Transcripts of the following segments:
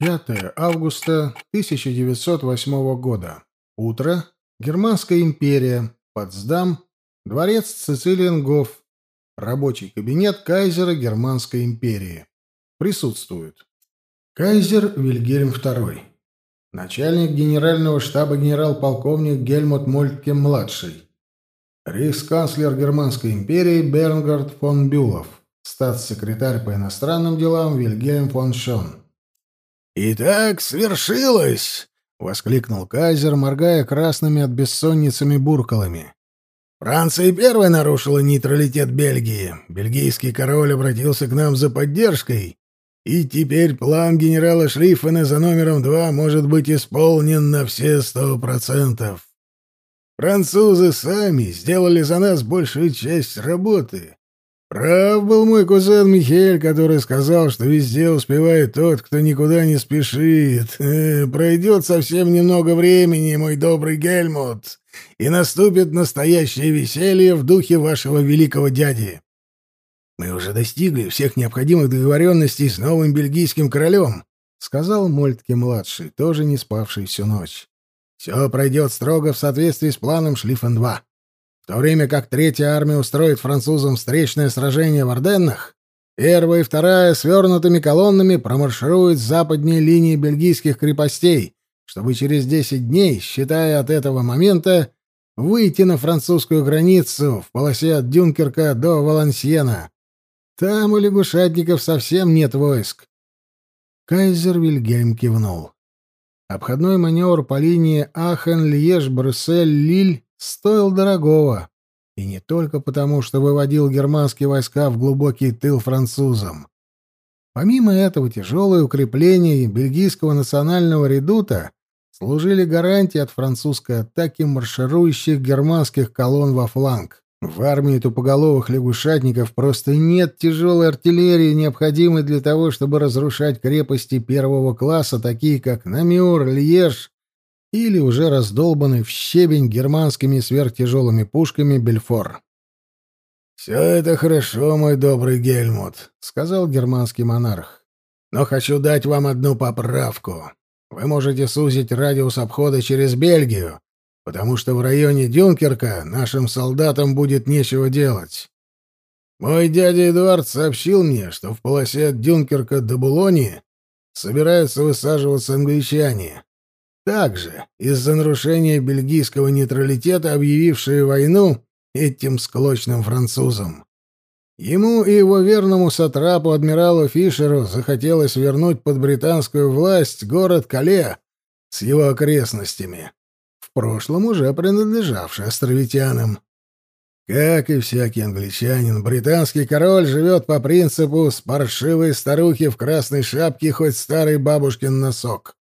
5 августа 1908 года. Утро. Германская империя. Потсдам. Дворец Цицилиенгоф. Рабочий кабинет кайзера Германской империи. Присутствуют. Кайзер Вильгельм II. Начальник генерального штаба генерал-полковник Гельмут Мольтке-младший. Рейхсканцлер Германской империи Бернгард фон Бюлов. Статс-секретарь по иностранным делам Вильгельм фон Шон. «Итак, свершилось!» — воскликнул Кайзер, моргая красными от бессонницами буркалами. «Франция первая нарушила нейтралитет Бельгии. Бельгийский король обратился к нам за поддержкой, и теперь план генерала Шлиффена за номером два может быть исполнен на все сто процентов. Французы сами сделали за нас большую часть работы, Прав был мой кузен Михель, который сказал, что везде успевает тот, кто никуда не спешит. Э, пройдет совсем немного времени, мой добрый Гельмут, и наступит настоящее веселье в духе вашего великого дяди. Мы уже достигли всех необходимых договоренностей с новым бельгийским королем, сказал Мольтке-младший, тоже не спавший всю ночь. Все пройдет строго в соответствии с планом Шлиффен-2. В то время как Третья армия устроит французам встречное сражение в Орденнах, первая и вторая свернутыми колоннами промаршируют с западней линии бельгийских крепостей, чтобы через десять дней, считая от этого момента, выйти на французскую границу в полосе от Дюнкерка до Валансьена. Там у лягушатников совсем нет войск. Кайзер Вильгельм кивнул. Обходной маневр по линии Ахен-Льеж-Брюссель-Лиль стоил дорогого. И не только потому, что выводил германские войска в глубокий тыл французам. Помимо этого, тяжелые укрепления бельгийского национального редута служили гарантией от французской атаки марширующих германских колонн во фланг. В армии тупоголовых лягушатников просто нет тяжелой артиллерии, необходимой для того, чтобы разрушать крепости первого класса, такие как Намюр, Льеж или уже раздолбанный в щебень германскими сверхтяжелыми пушками Бельфор. «Все это хорошо, мой добрый Гельмут», — сказал германский монарх. «Но хочу дать вам одну поправку. Вы можете сузить радиус обхода через Бельгию, потому что в районе Дюнкерка нашим солдатам будет нечего делать. Мой дядя Эдуард сообщил мне, что в полосе от Дюнкерка до Булони собираются высаживаться англичане. Также из-за нарушения бельгийского нейтралитета, объявившие войну этим склочным французам. Ему и его верному сатрапу адмиралу Фишеру захотелось вернуть под британскую власть город Кале с его окрестностями, в прошлом уже принадлежавший островитянам. Как и всякий англичанин, британский король живет по принципу «с паршивой старухи в красной шапке хоть старый бабушкин носок».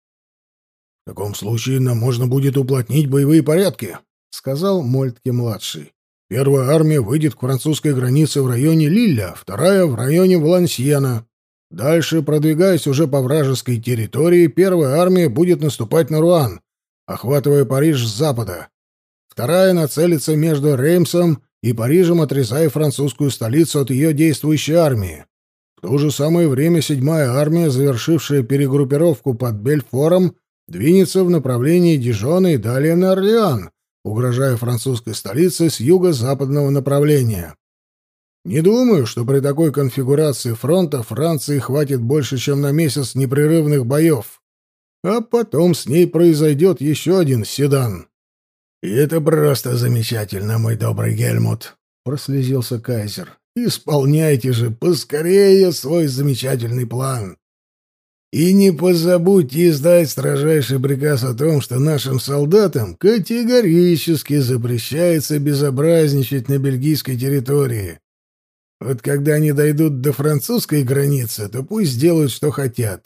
В таком случае нам можно будет уплотнить боевые порядки, сказал Мольтке-младший. Первая армия выйдет к французской границе в районе Лилля, вторая — в районе Валансьена. Дальше, продвигаясь уже по вражеской территории, первая армия будет наступать на Руан, охватывая Париж с запада. Вторая нацелится между Реймсом и Парижем, отрезая французскую столицу от ее действующей армии. В то же самое время седьмая армия, завершившая перегруппировку под Бельфором, двинется в направлении Дижона и далее на Орлеан, угрожая французской столице с юго-западного направления. Не думаю, что при такой конфигурации фронта Франции хватит больше, чем на месяц непрерывных боев. А потом с ней произойдет еще один седан. — И это просто замечательно, мой добрый Гельмут, — прослезился Кайзер. — Исполняйте же поскорее свой замечательный план. И не позабудьте издать строжайший приказ о том, что нашим солдатам категорически запрещается безобразничать на бельгийской территории. Вот когда они дойдут до французской границы, то пусть делают, что хотят.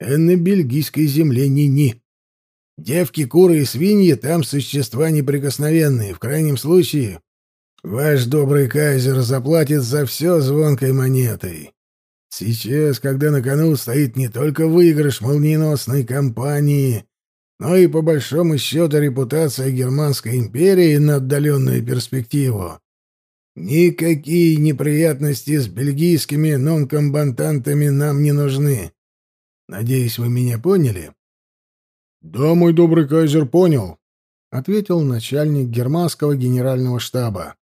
А на бельгийской земле ни-ни. Девки, куры и свиньи там существа неприкосновенные. В крайнем случае, ваш добрый кайзер заплатит за все звонкой монетой. Сейчас, когда на кону стоит не только выигрыш молниеносной кампании, но и, по большому счету, репутация Германской империи на отдаленную перспективу, никакие неприятности с бельгийскими нонкомбатантами нам не нужны. Надеюсь, вы меня поняли?» «Да, мой добрый кайзер, понял», — ответил начальник германского генерального штаба.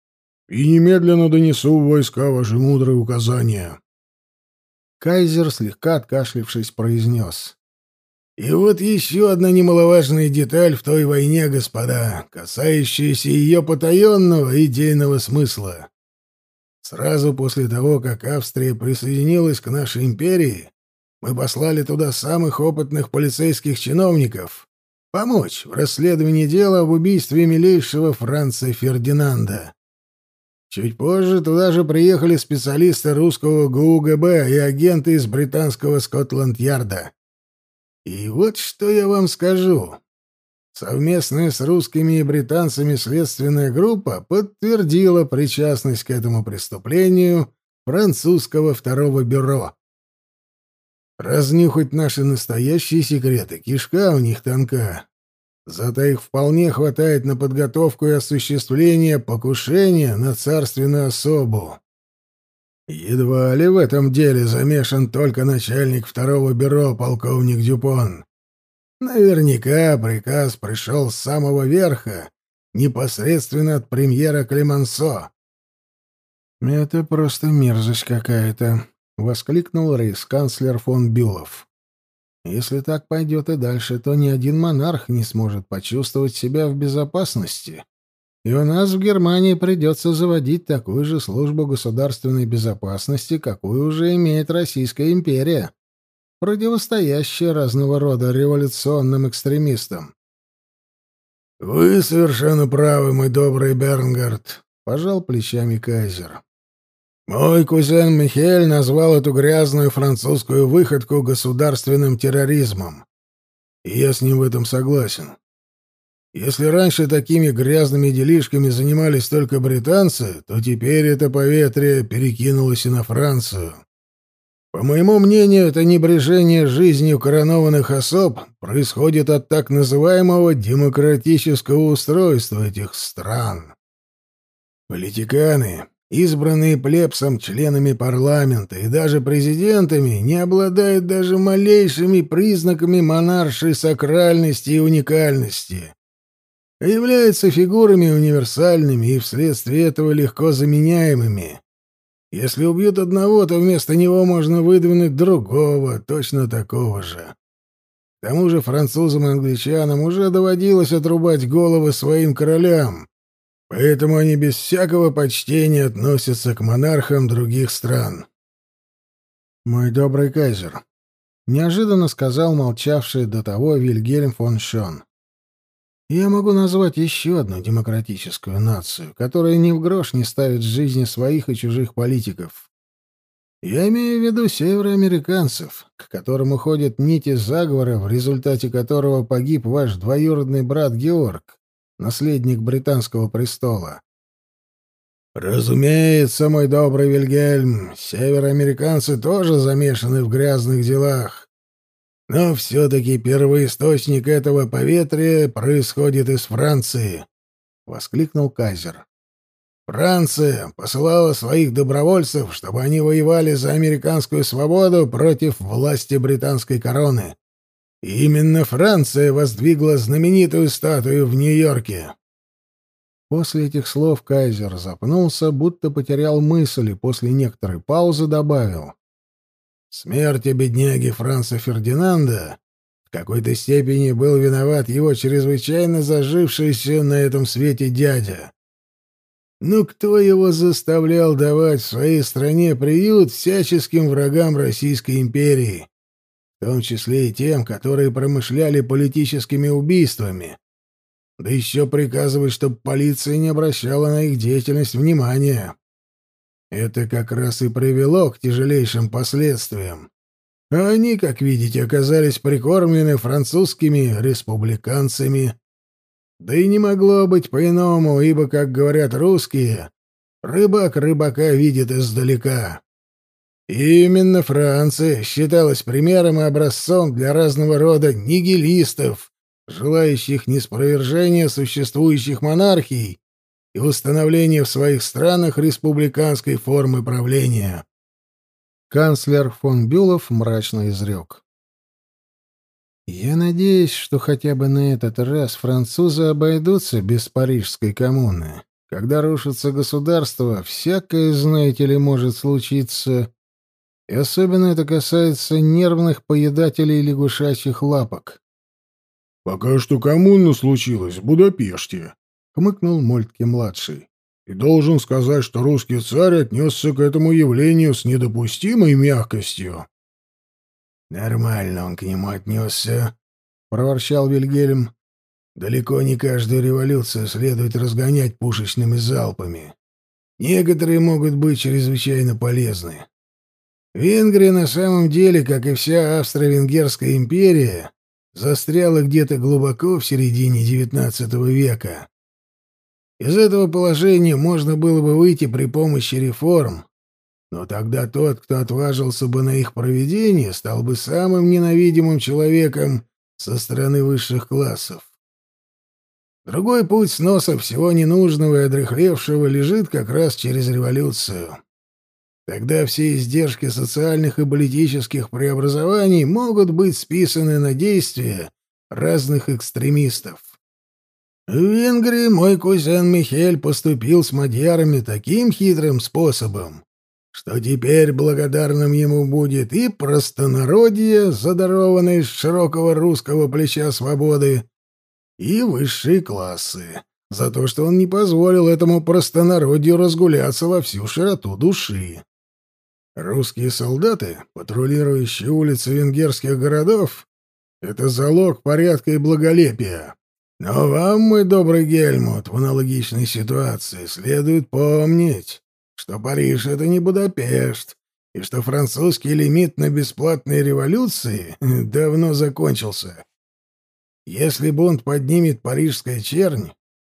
«И немедленно донесу в войска ваши мудрые указания». Кайзер, слегка откашлившись, произнес. «И вот еще одна немаловажная деталь в той войне, господа, касающаяся ее потаенного идейного смысла. Сразу после того, как Австрия присоединилась к нашей империи, мы послали туда самых опытных полицейских чиновников помочь в расследовании дела об убийстве милейшего Франца Фердинанда. Чуть позже туда же приехали специалисты русского ГУГБ и агенты из британского Скотланд-Ярда. И вот что я вам скажу. Совместная с русскими и британцами следственная группа подтвердила причастность к этому преступлению французского второго бюро. Разнюхать наши настоящие секреты, кишка у них тонка. Зато их вполне хватает на подготовку и осуществление покушения на царственную особу. Едва ли в этом деле замешан только начальник второго бюро, полковник Дюпон. Наверняка приказ пришел с самого верха, непосредственно от премьера Клемансо. «Это просто мерзость какая-то», — воскликнул рейс-канцлер фон Бюлов. «Если так пойдет и дальше, то ни один монарх не сможет почувствовать себя в безопасности. И у нас в Германии придется заводить такую же службу государственной безопасности, какую уже имеет Российская империя, противостоящая разного рода революционным экстремистам». «Вы совершенно правы, мой добрый Бернгард», — пожал плечами Кайзер. Мой кузен Михель назвал эту грязную французскую выходку государственным терроризмом. И я с ним в этом согласен. Если раньше такими грязными делишками занимались только британцы, то теперь это поветрие перекинулось и на Францию. По моему мнению, это небрежение жизнью коронованных особ происходит от так называемого демократического устройства этих стран. Политиканы, избранные плебсом членами парламента и даже президентами, не обладают даже малейшими признаками монаршей сакральности и уникальности, а являются фигурами универсальными и вследствие этого легко заменяемыми. Если убьют одного, то вместо него можно выдвинуть другого, точно такого же. К тому же французам и англичанам уже доводилось отрубать головы своим королям, Поэтому они без всякого почтения относятся к монархам других стран. «Мой добрый кайзер», — неожиданно сказал молчавший до того Вильгельм фон Шон. «Я могу назвать еще одну демократическую нацию, которая ни в грош не ставит жизни своих и чужих политиков. Я имею в виду североамериканцев, к которым уходят нити заговора, в результате которого погиб ваш двоюродный брат Георг, наследник британского престола. Разумеется, мой добрый Вильгельм, североамериканцы тоже замешаны в грязных делах. Но все-таки первоисточник этого поветрия происходит из Франции, — воскликнул Кайзер. Франция посылала своих добровольцев, чтобы они воевали за американскую свободу против власти британской короны именно Франция воздвигла знаменитую статую в Нью-Йорке. После этих слов кайзер запнулся, будто потерял мысль и после некоторой паузы добавил. Смерти бедняги Франца Фердинанда в какой-то степени был виноват его чрезвычайно зажившийся на этом свете дядя. Но кто его заставлял давать в своей стране приют всяческим врагам Российской империи? В том числе и тем, которые промышляли политическими убийствами. Да еще приказывать, чтобы полиция не обращала на их деятельность внимания. Это как раз и привело к тяжелейшим последствиям. Они, как видите, оказались прикормлены французскими республиканцами. Да и не могло быть по-иному, ибо, как говорят русские, рыбак рыбака видит издалека. Именно Франция считалась примером и образцом для разного рода нигилистов, желающих неспровержения существующих монархий и установления в своих странах республиканской формы правления. Канцлер фон Бюлов мрачно изрек. Я надеюсь, что хотя бы на этот раз французы обойдутся без Парижской коммуны. Когда рушится государство, всякое, знаете ли, может случиться. И особенно это касается нервных поедателей лягушачьих лапок. «Пока что коммуна случилась в Будапеште», — хмыкнул Мольтке-младший. «И должен сказать, что русский царь отнесся к этому явлению с недопустимой мягкостью». «Нормально он к нему отнесся», — проворчал Вильгельм. «Далеко не каждую революцию следует разгонять пушечными залпами. Некоторые могут быть чрезвычайно полезны. Венгрия на самом деле, как и вся Австро-Венгерская империя, застряла где-то глубоко в середине XIX века. Из этого положения можно было бы выйти при помощи реформ, но тогда тот, кто отважился бы на их проведение, стал бы самым ненавидимым человеком со стороны высших классов. Другой путь сноса всего ненужного и одрехлевшего лежит как раз через революцию. Тогда все издержки социальных и политических преобразований могут быть списаны на действия разных экстремистов. В Венгрии мой кузен Михель поступил с мадьярами таким хитрым способом, что теперь благодарным ему будет и простонародье, задарованное из широкого русского плеча свободы, и высшие классы, за то, что он не позволил этому простонародью разгуляться во всю широту души. Русские солдаты, патрулирующие улицы венгерских городов, — это залог порядка и благолепия. Но вам, мой добрый Гельмут, в аналогичной ситуации следует помнить, что Париж — это не Будапешт, и что французский лимит на бесплатные революции давно закончился. Если бунт поднимет парижская чернь,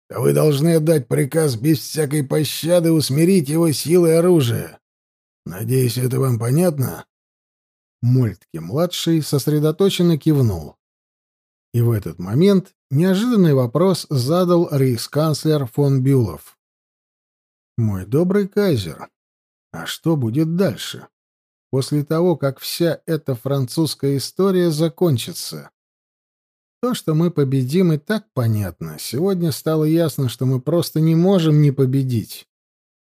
то вы должны отдать приказ без всякой пощады усмирить его силой оружия. Надеюсь, это вам понятно?» Мольтке-младший сосредоточенно кивнул. И в этот момент неожиданный вопрос задал рейхсканцлер фон Бюлов. «Мой добрый кайзер, а что будет дальше? После того, как вся эта французская история закончится?» То, что мы победим, и так понятно. Сегодня стало ясно, что мы просто не можем не победить.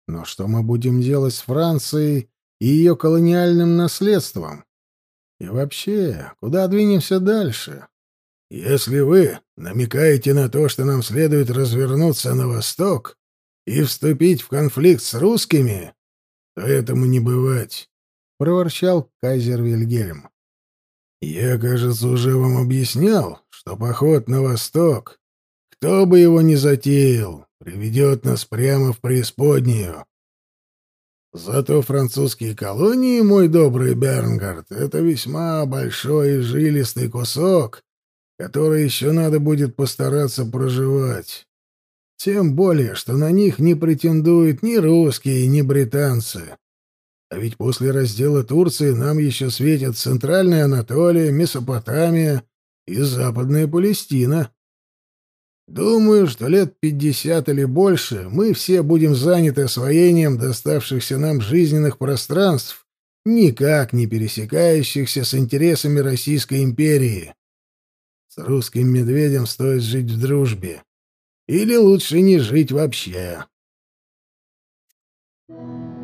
Но что мы будем делать с Францией и ее колониальным наследством? И вообще, куда двинемся дальше? Если вы намекаете на то, что нам следует развернуться на восток, и вступить в конфликт с русскими, то этому не бывать, — проворчал кайзер Вильгельм. Я, кажется, уже вам объяснял, что поход на восток, кто бы его ни затеял, приведет нас прямо в преисподнюю. Зато французские колонии, мой добрый Бернгард, это весьма большой и жилистый кусок, который еще надо будет постараться проживать. Тем более, что на них не претендуют ни русские, ни британцы. А ведь после раздела Турции нам еще светят Центральная Анатолия, Месопотамия и Западная Палестина. Думаю, что лет пятьдесят или больше мы все будем заняты освоением доставшихся нам жизненных пространств, никак не пересекающихся с интересами Российской империи. С русским медведем стоит жить в дружбе. Или лучше не жить вообще. Thank you.